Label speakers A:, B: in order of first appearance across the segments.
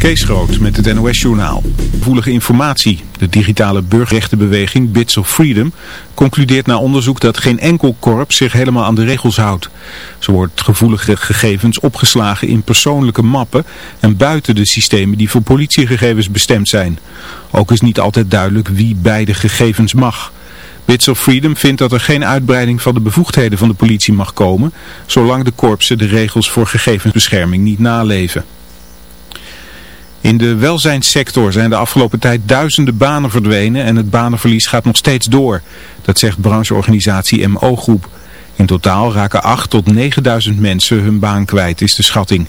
A: Kees Groot met het NOS-journaal. Gevoelige informatie. De digitale burgerrechtenbeweging Bits of Freedom concludeert na onderzoek dat geen enkel korps zich helemaal aan de regels houdt. Zo wordt gevoelige gegevens opgeslagen in persoonlijke mappen en buiten de systemen die voor politiegegevens bestemd zijn. Ook is niet altijd duidelijk wie bij de gegevens mag. Bits of Freedom vindt dat er geen uitbreiding van de bevoegdheden van de politie mag komen, zolang de korpsen de regels voor gegevensbescherming niet naleven. In de welzijnssector zijn de afgelopen tijd duizenden banen verdwenen en het banenverlies gaat nog steeds door. Dat zegt brancheorganisatie MO Groep. In totaal raken 8 tot 9000 mensen hun baan kwijt, is de schatting.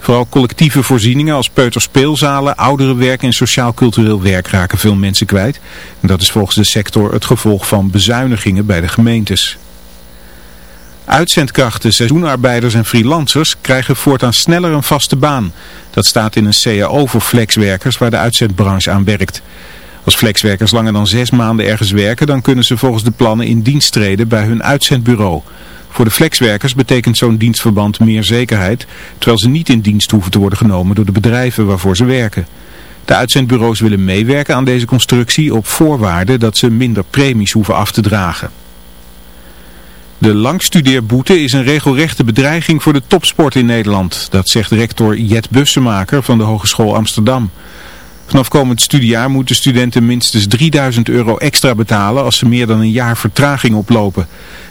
A: Vooral collectieve voorzieningen als peuterspeelzalen, ouderenwerk en sociaal-cultureel werk raken veel mensen kwijt. En dat is volgens de sector het gevolg van bezuinigingen bij de gemeentes. Uitzendkrachten, seizoenarbeiders en freelancers krijgen voortaan sneller een vaste baan. Dat staat in een CAO voor flexwerkers waar de uitzendbranche aan werkt. Als flexwerkers langer dan zes maanden ergens werken, dan kunnen ze volgens de plannen in dienst treden bij hun uitzendbureau. Voor de flexwerkers betekent zo'n dienstverband meer zekerheid, terwijl ze niet in dienst hoeven te worden genomen door de bedrijven waarvoor ze werken. De uitzendbureaus willen meewerken aan deze constructie op voorwaarde dat ze minder premies hoeven af te dragen. De langstudeerboete is een regelrechte bedreiging voor de topsport in Nederland. Dat zegt rector Jet Bussemaker van de Hogeschool Amsterdam. Vanaf komend studiejaar moeten studenten minstens 3000 euro extra betalen als ze meer dan een jaar vertraging oplopen.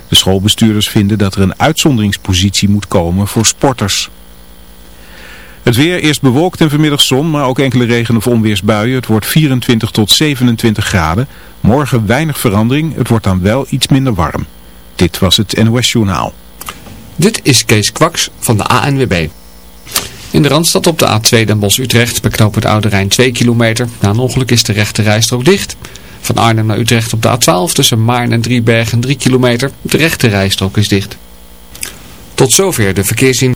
A: De schoolbestuurders vinden dat er een uitzonderingspositie moet komen voor sporters. Het weer eerst bewolkt en vanmiddag zon, maar ook enkele regen- of onweersbuien. Het wordt 24 tot 27 graden. Morgen weinig verandering, het wordt dan wel iets minder warm. Dit was het NOS Journaal.
B: Dit is Kees Kwaks van de ANWB. In de Randstad op de A2 Den Bosch-Utrecht beknoopt het Oude Rijn 2 kilometer. Na een ongeluk is de rechte rijstrook dicht. Van Arnhem naar Utrecht op de A12 tussen Maarn en Driebergen 3 kilometer. De rechte rijstrook is dicht. Tot zover de verkeerszien.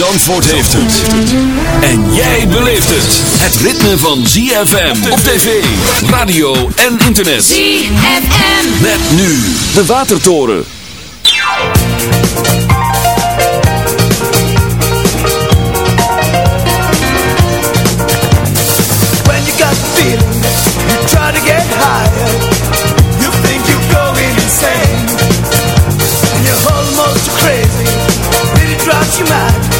C: Zandvoort heeft het. En jij beleeft het. Het ritme van ZFM op tv, radio en internet.
D: ZFM.
C: Met nu de Watertoren.
E: When you got the feeling, you try to get higher. You think you're going insane. And you're almost crazy. Really drives you mad.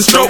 F: And stroke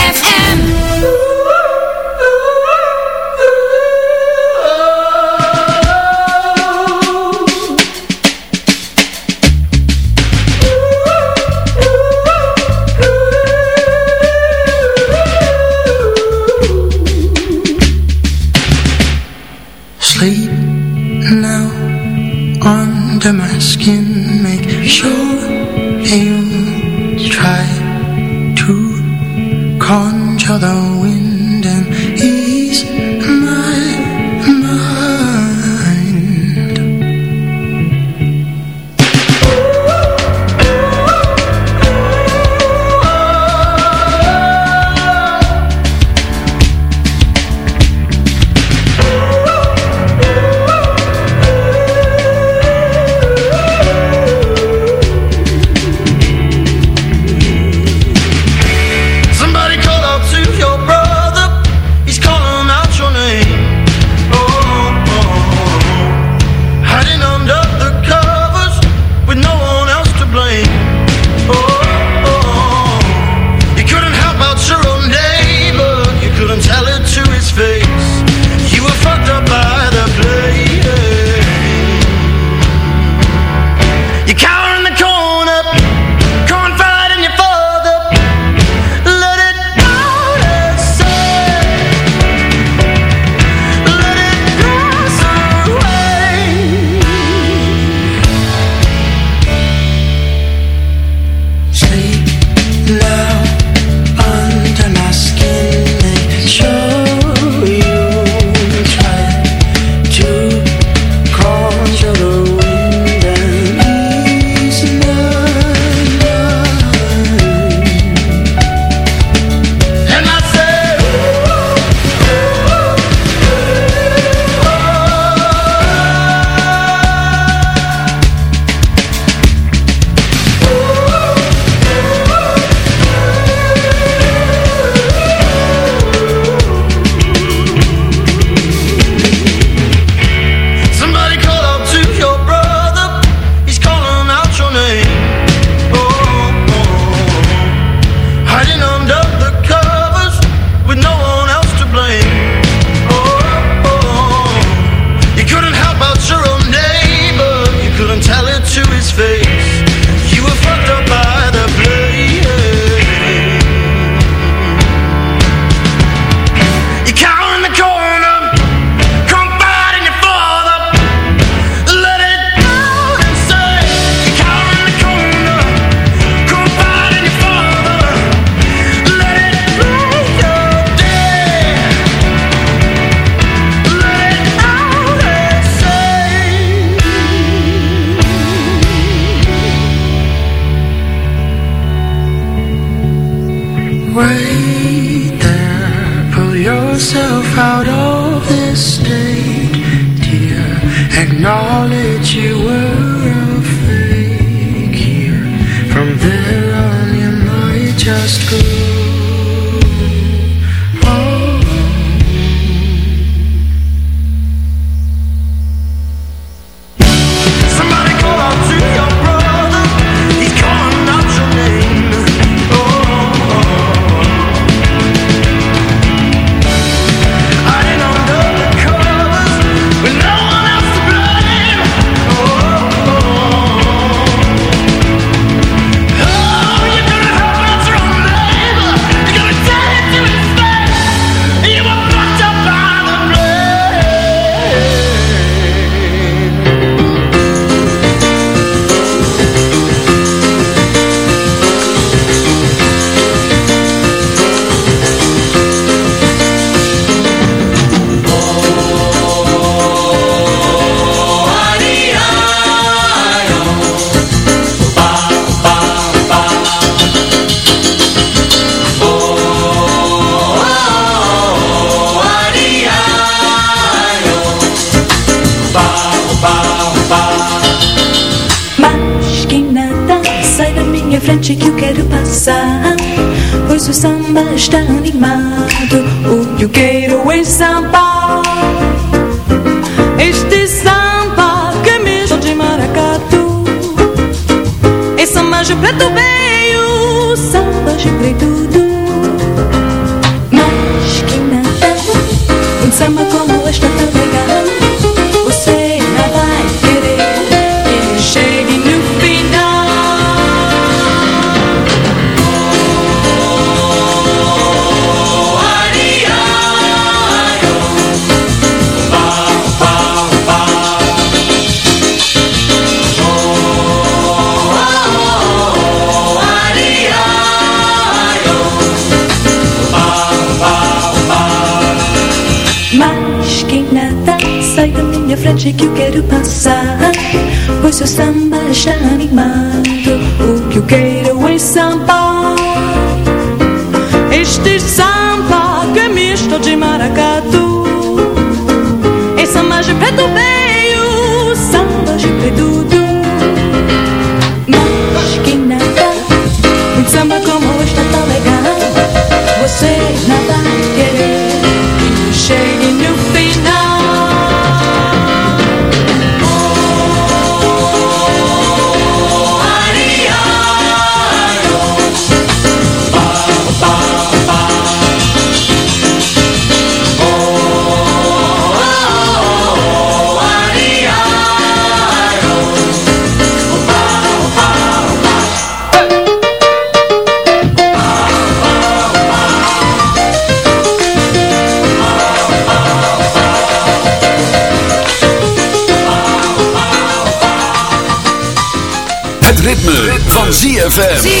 D: ZFM.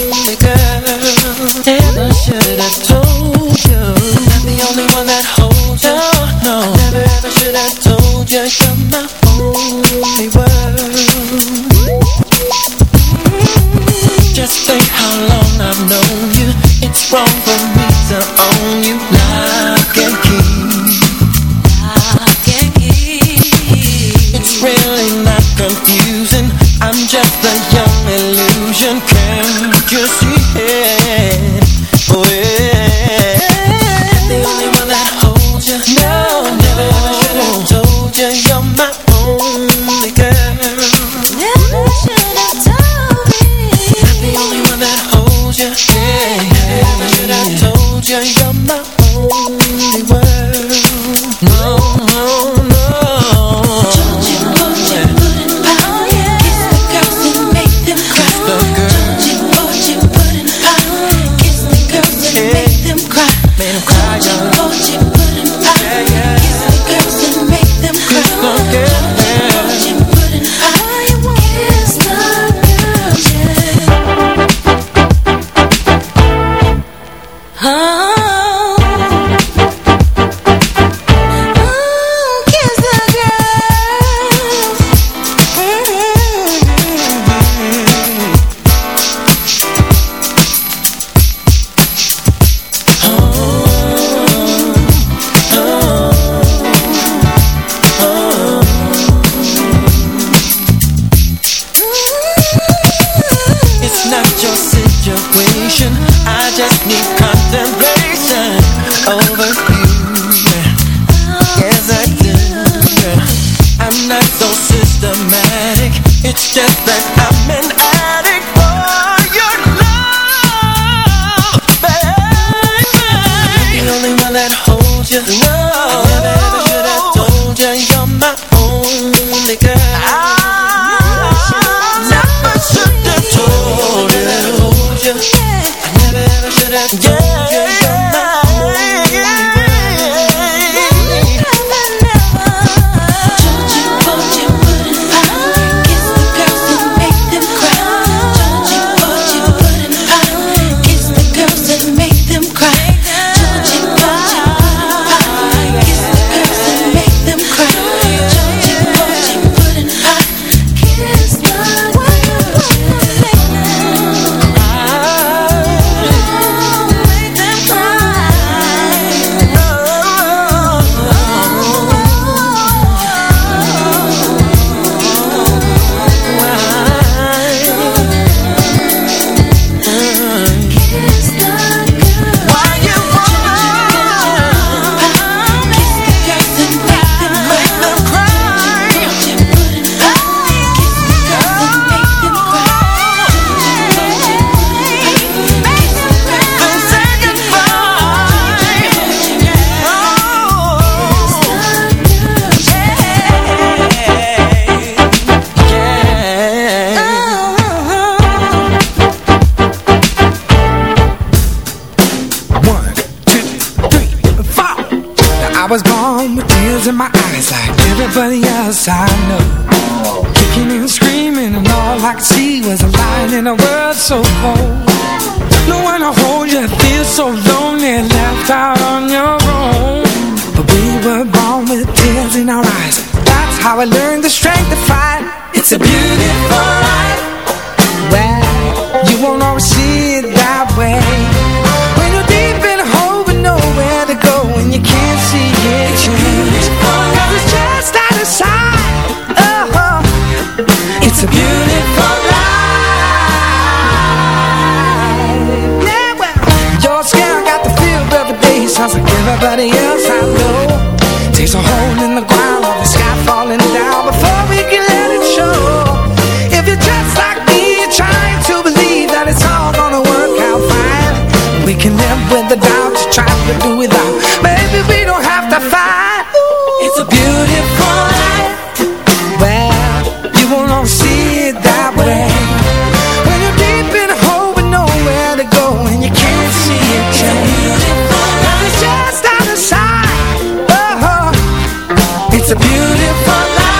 C: It's a
G: beautiful life,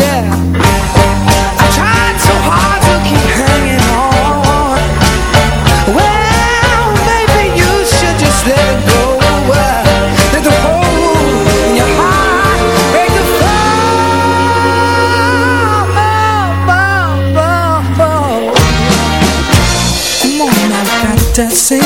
G: yeah. I tried so hard to keep hanging on. Well, you should just let go. Let the in your heart break the fall. Come on, got to.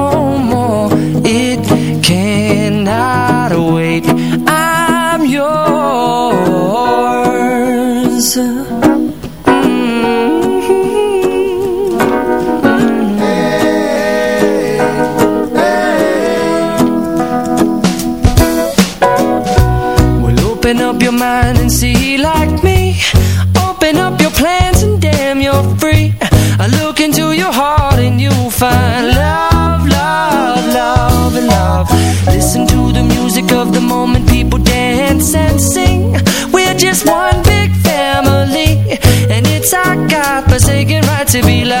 H: dance and sing. We're just one big family, and it's our God-forsaken right to be loved,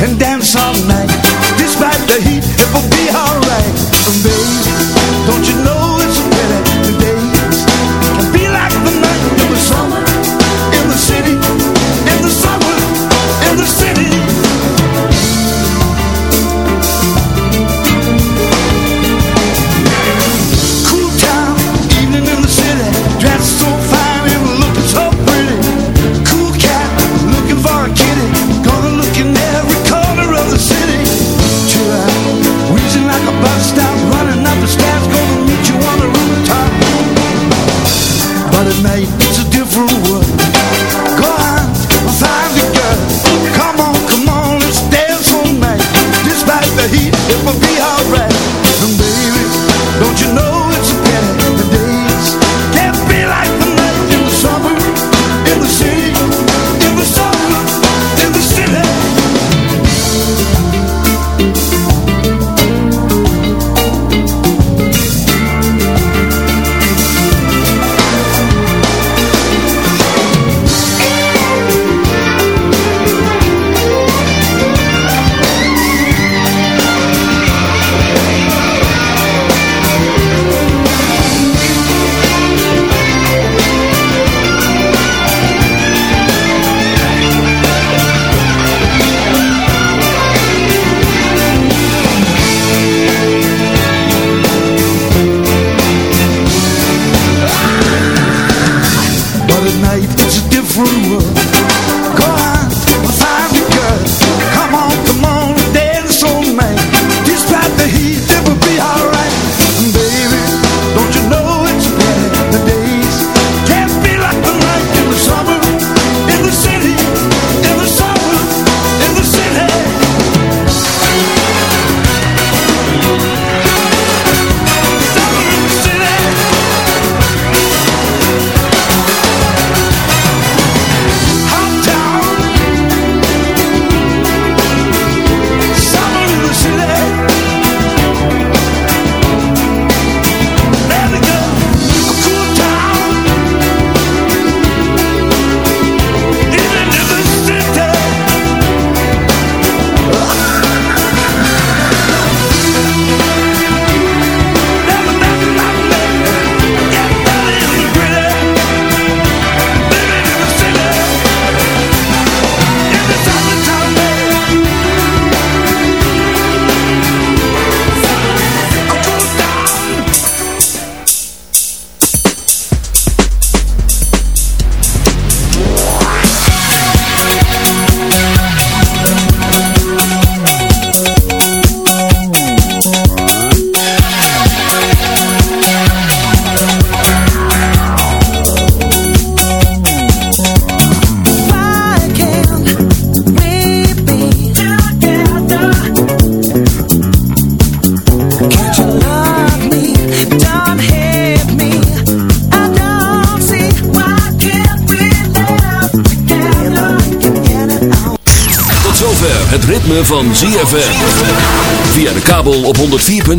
H: And
E: dance all night.